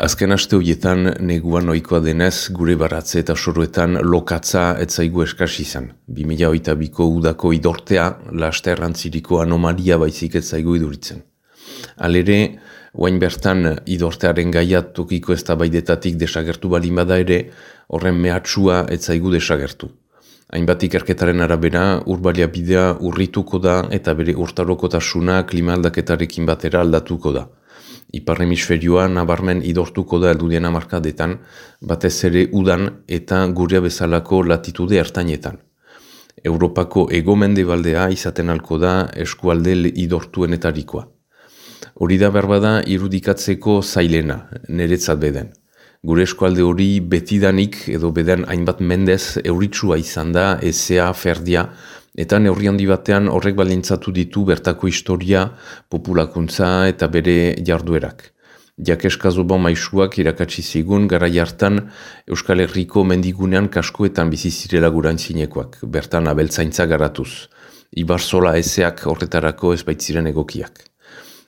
Azken aste horietan neguan ohikoa denez gure baratze eta soroetan lokatza etzaigu eskas izan. 2008ko udako idortea laste errantziriko anomalia baizik etzaigu iduritzen. Alere, oain bertan idortearen gaiat tokiko ez baidetatik desagertu balin bada ere, horren mehatxua etzaigu desagertu. Hainbat ikerketaren arabera, urbalia bidea urrituko da eta bere urtarokotasuna klimaldaketarekin batera aldatuko da. Ipar hemisferioa nabarmen idortuko da eldudien amarkadetan, batez ere udan eta gurea bezalako latitude hartainetan. Europako egomende baldea izaten alko da eskualde idortuenetarikoa. Hori da berbada irudikatzeko zailena, niretzat beden. Gure eskualde hori betidanik edo beden hainbat mendez euritsua izan da, ezea, ferdia, Eta neurri handi batean horrek balintzatu ditu bertako historia, populakuntza eta bere jarduerak. Jakeska zoba maisuak irakatsi zigun gara jartan Euskal Herriko mendigunean kaskoetan bizizirela guran zinekoak, bertan abeltzaintza garatuz. Ibar zola ezeak horretarako ez baitziren egokiak.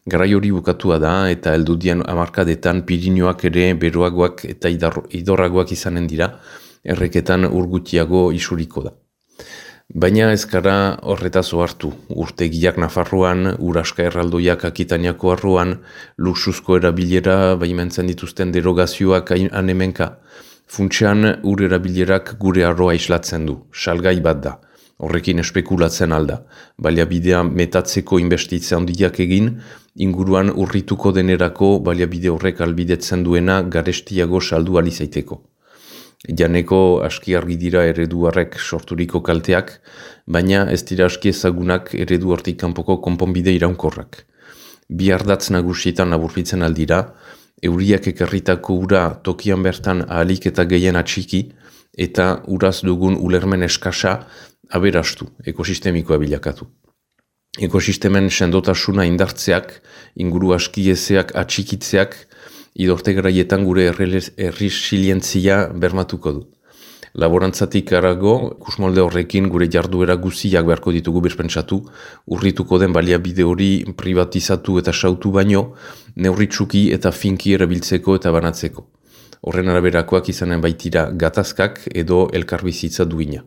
Garai hori bukatua da eta eldudien amarkadetan Pirinioak ere beroagoak eta idorragoak izanen dira, erreketan urgutiago isuriko da. Baina ezkara horretaz ohartu, urtegiak Nafarroan, uraska erraldoiak akitaniako arroan, luxuzko erabilera baimentzen dituzten derogazioak anemenka. Funtsean, ur erabilerak gure arroa islatzen du, salgai bat da, horrekin espekulatzen alda, baliabidea metatzeko inbestitze handiak egin, inguruan urrituko denerako baliabide horrek albidetzen duena garestiago saldu alizaiteko. Janeko aski argi dira eredu harrek sorturiko kalteak, baina ez dira aski ezagunak eredu hortik kanpoko konponbide iraunkorrak. Bi ardatz nagusietan aburfitzen aldira, euriak ekarritako ura tokian bertan ahalik eta gehien atxiki, eta uraz dugun ulermen eskasa aberastu, ekosistemikoa bilakatu. Ekosistemen sendotasuna indartzeak, inguru askiezeak atxikitzeak, idorte garaietan gure errisilientzia bermatuko du. Laborantzatik arago, kusmolde horrekin gure jarduera guziak beharko ditugu bezpentsatu, urrituko den baliabide hori privatizatu eta sautu baino, neurritsuki eta finki erabiltzeko eta banatzeko. Horren araberakoak izanen baitira gatazkak edo elkarbizitza duina.